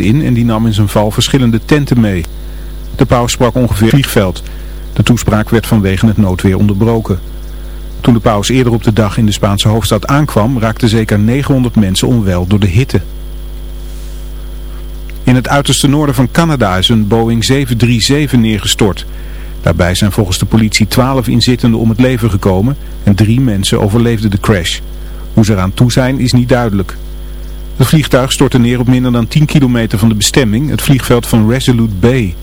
in en die nam in zijn val verschillende tenten mee. De paus sprak ongeveer vliegveld. De toespraak werd vanwege het noodweer onderbroken. Toen de paus eerder op de dag in de Spaanse hoofdstad aankwam, raakten zeker 900 mensen onwel door de hitte. In het uiterste noorden van Canada is een Boeing 737 neergestort. Daarbij zijn volgens de politie 12 inzittenden om het leven gekomen en drie mensen overleefden de crash. Hoe ze eraan toe zijn is niet duidelijk. Het vliegtuig stortte neer op minder dan 10 kilometer van de bestemming, het vliegveld van Resolute Bay.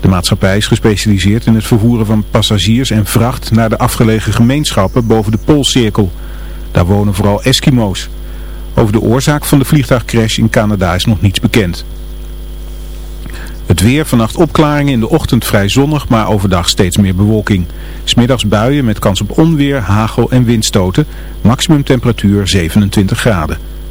De maatschappij is gespecialiseerd in het vervoeren van passagiers en vracht naar de afgelegen gemeenschappen boven de Poolcirkel. Daar wonen vooral Eskimo's. Over de oorzaak van de vliegtuigcrash in Canada is nog niets bekend. Het weer, vannacht opklaringen, in de ochtend vrij zonnig, maar overdag steeds meer bewolking. Smiddags buien met kans op onweer, hagel en windstoten. Maximum temperatuur 27 graden.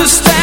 Understand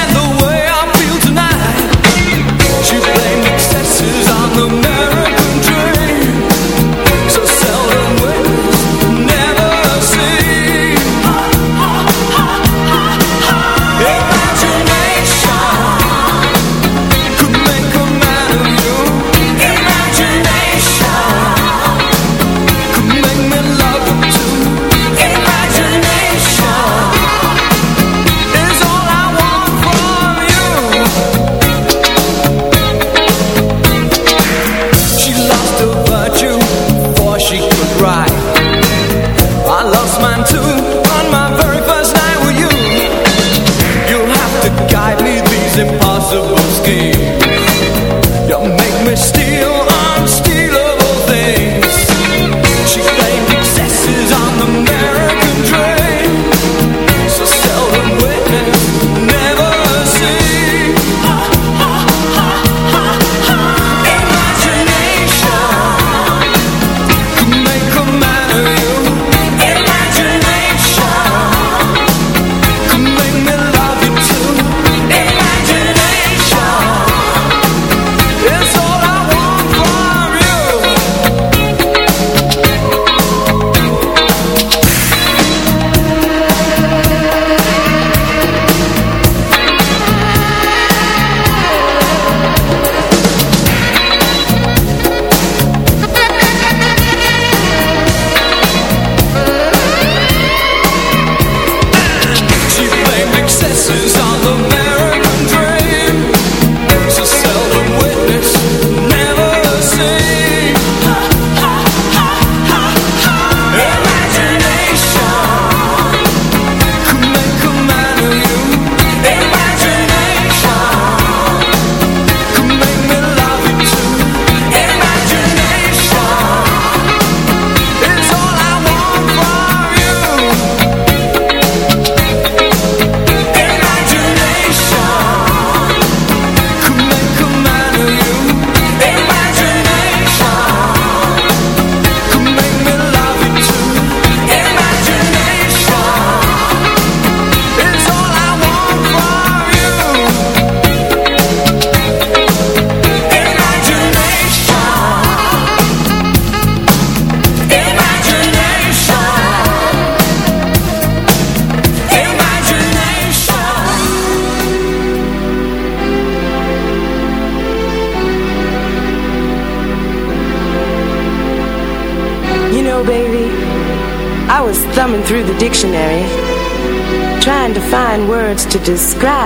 describe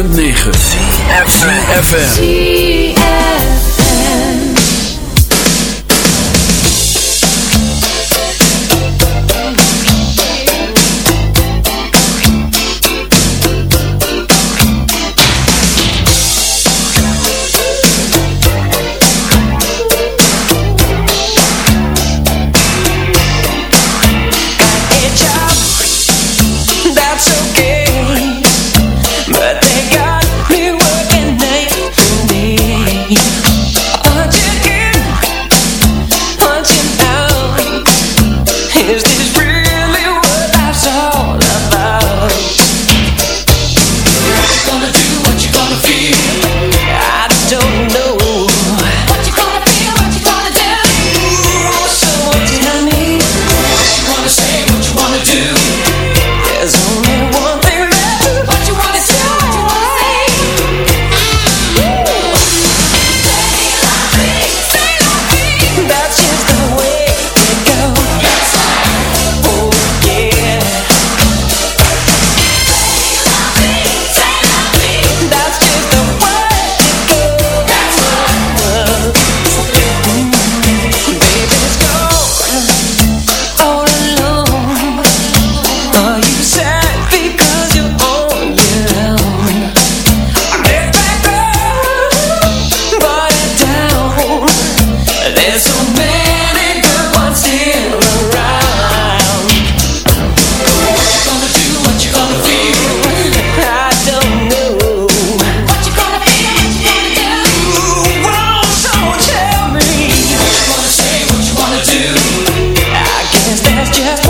106.9 FM. yeah.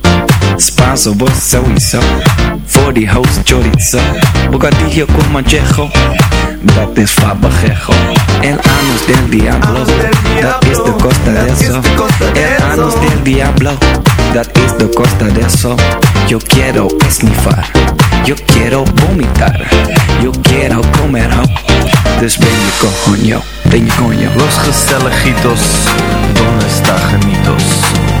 Spanso, vos sowieso. Voor die house chorizo. Bocadillo con manchejo. Dat is fabajejo. El anus del diablo. Dat is de costa de eso. El anus del diablo. Dat is de costa de eso. Yo quiero esnifar. Yo quiero vomitar. Yo quiero comer. Dus ben je coño. Ben je coño. Los Gestelejitos, donde está Janitos?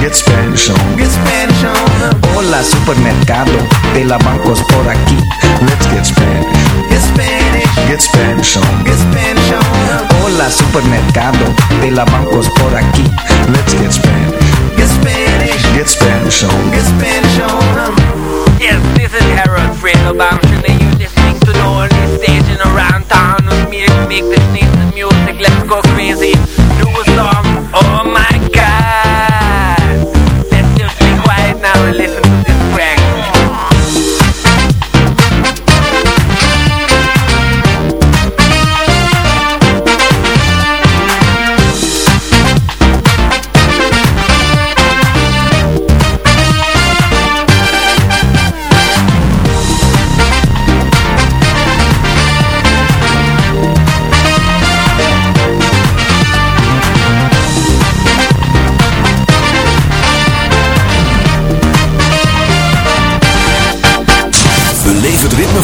Get Spanish on. Get Spanish on. Hola supermercado de la bancos por aquí. Let's get Spanish. Get Spanish. Get Spanish on. Get Spanish on. Hola supermercado de la bancos por aquí. Let's get Spanish. Get Spanish. Get Spanish on. Get Spanish on. Yes, this is Harold Fredo Bamshin and you're listening to the only station around town with me to make this nice music. Let's go crazy. Do a song. Oh my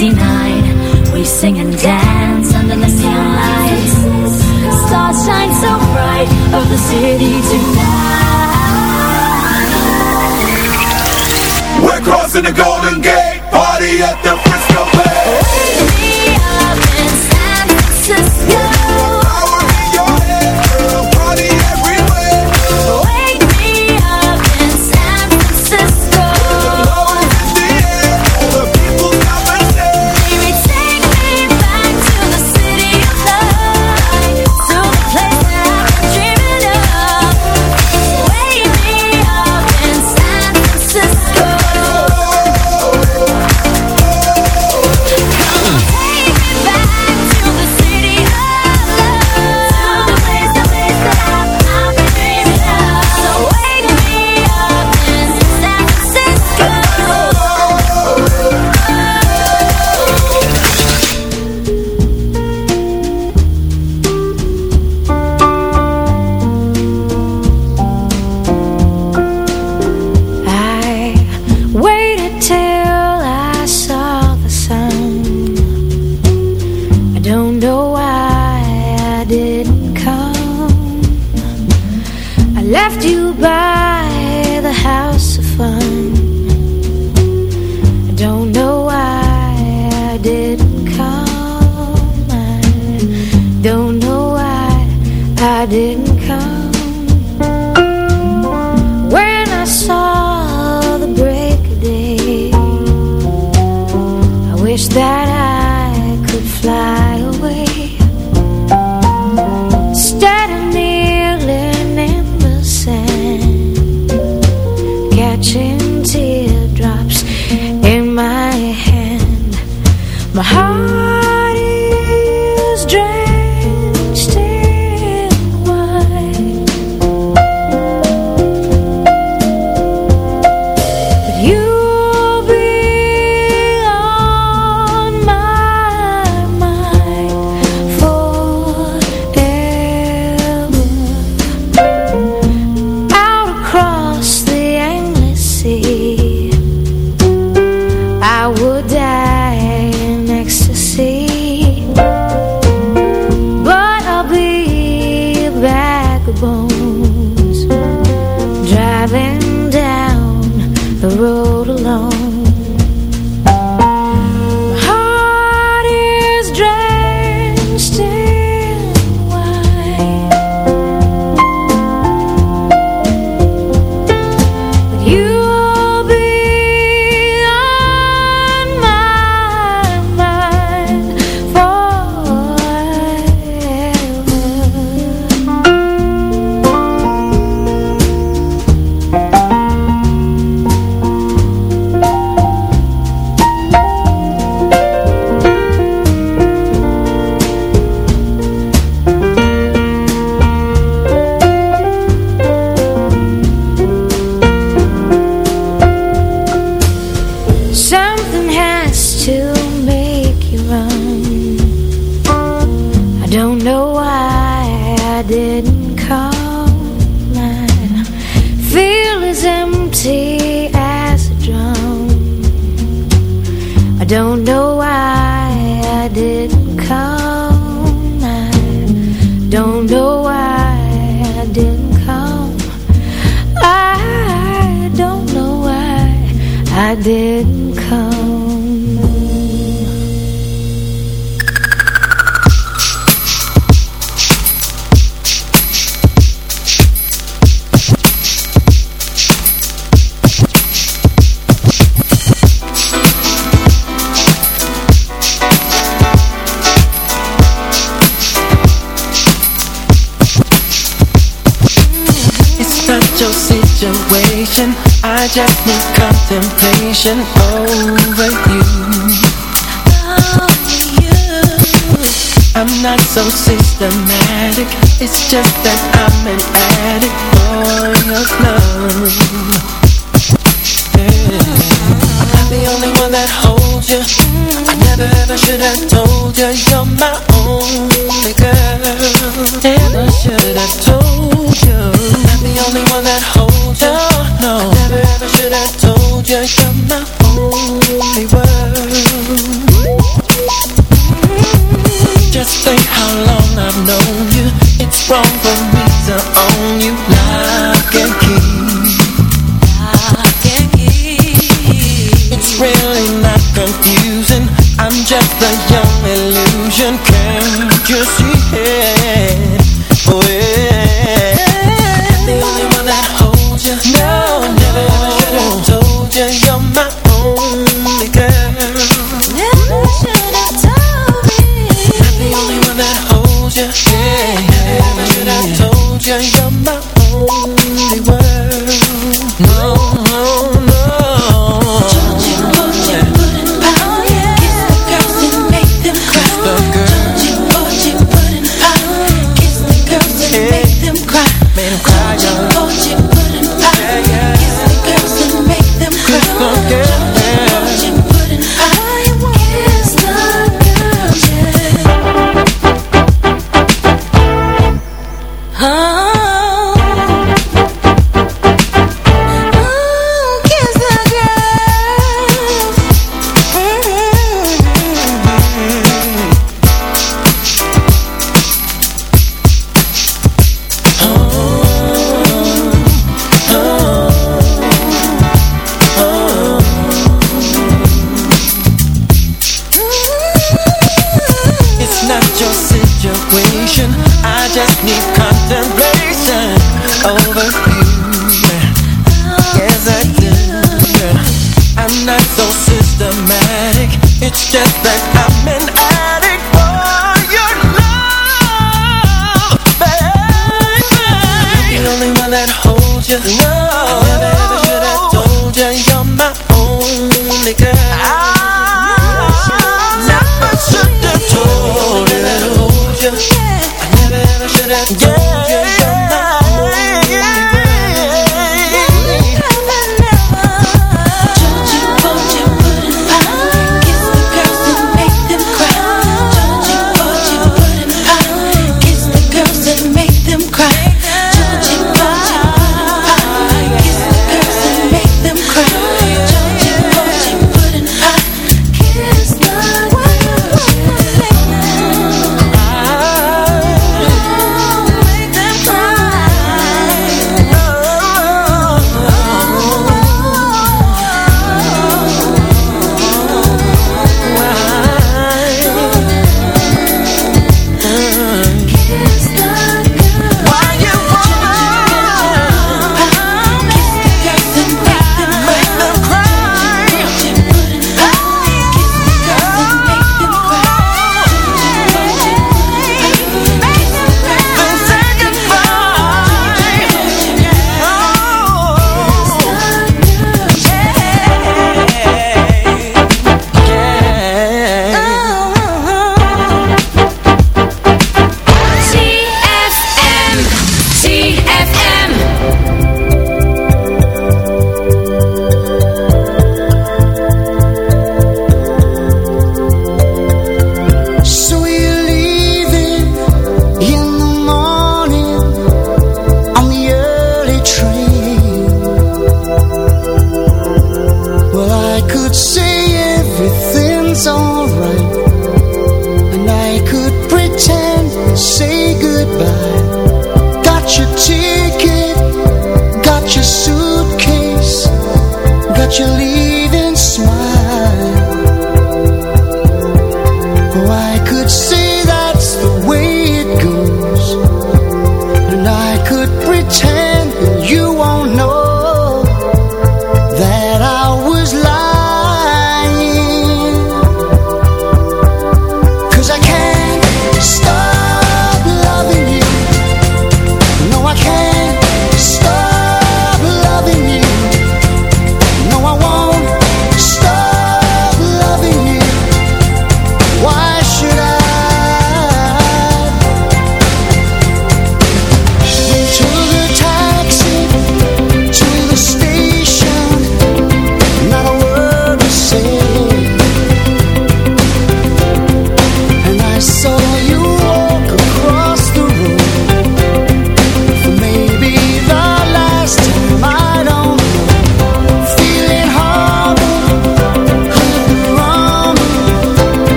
fascina. just could see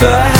the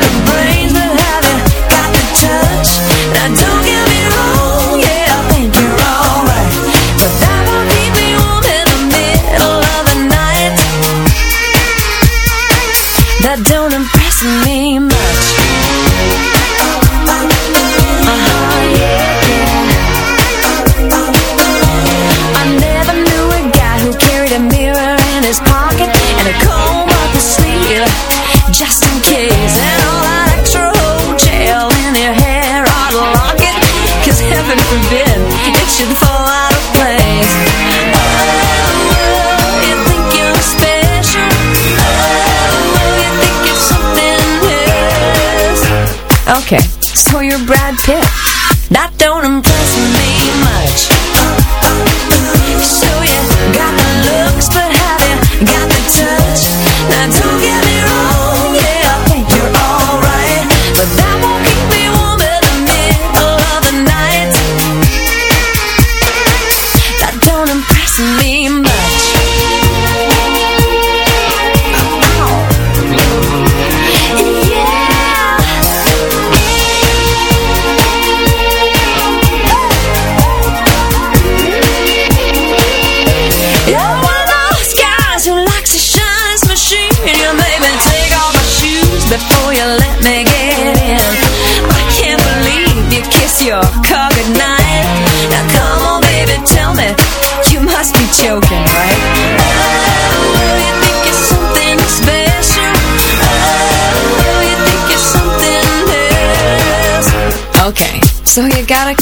the brain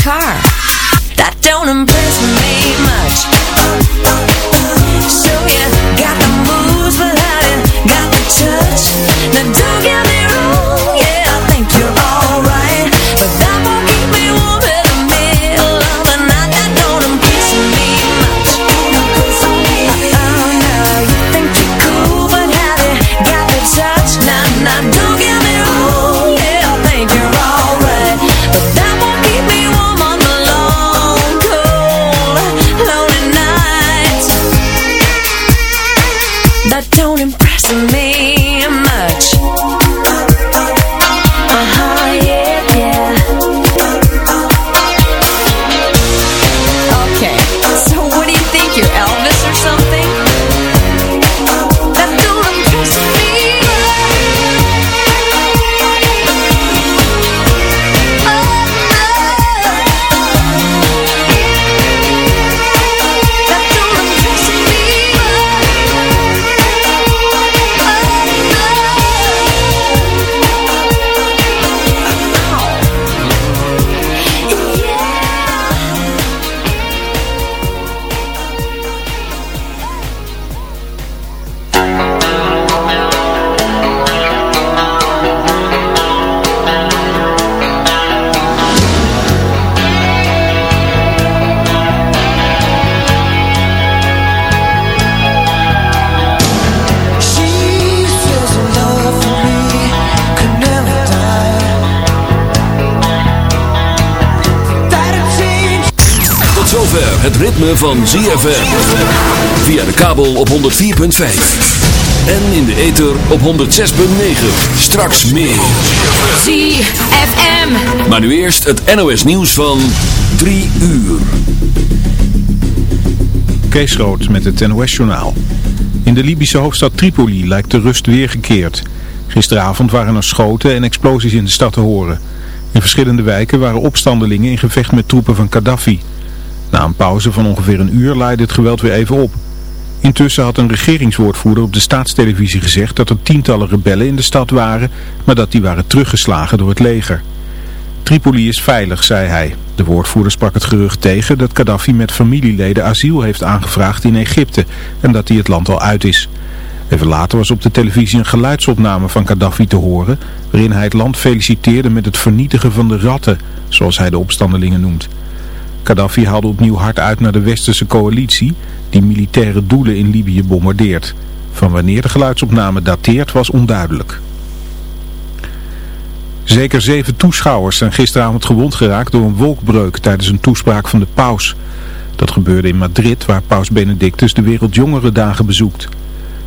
car. Van ZFM. Via de kabel op 104.5. En in de ether op 106.9. Straks meer. ZFM. Maar nu eerst het NOS nieuws van 3 uur. Kees Rood met het NOS-journaal. In de Libische hoofdstad Tripoli lijkt de rust weergekeerd. Gisteravond waren er schoten en explosies in de stad te horen. In verschillende wijken waren opstandelingen in gevecht met troepen van Gaddafi. Na een pauze van ongeveer een uur laaide het geweld weer even op. Intussen had een regeringswoordvoerder op de staatstelevisie gezegd dat er tientallen rebellen in de stad waren, maar dat die waren teruggeslagen door het leger. Tripoli is veilig, zei hij. De woordvoerder sprak het gerucht tegen dat Gaddafi met familieleden asiel heeft aangevraagd in Egypte en dat hij het land al uit is. Even later was op de televisie een geluidsopname van Gaddafi te horen, waarin hij het land feliciteerde met het vernietigen van de ratten, zoals hij de opstandelingen noemt. Gaddafi haalde opnieuw hard uit naar de westerse coalitie, die militaire doelen in Libië bombardeert. Van wanneer de geluidsopname dateert was onduidelijk. Zeker zeven toeschouwers zijn gisteravond gewond geraakt door een wolkbreuk tijdens een toespraak van de paus. Dat gebeurde in Madrid waar paus Benedictus de Wereldjongerendagen bezoekt.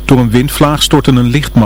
Door een windvlaag stortte een lichtman.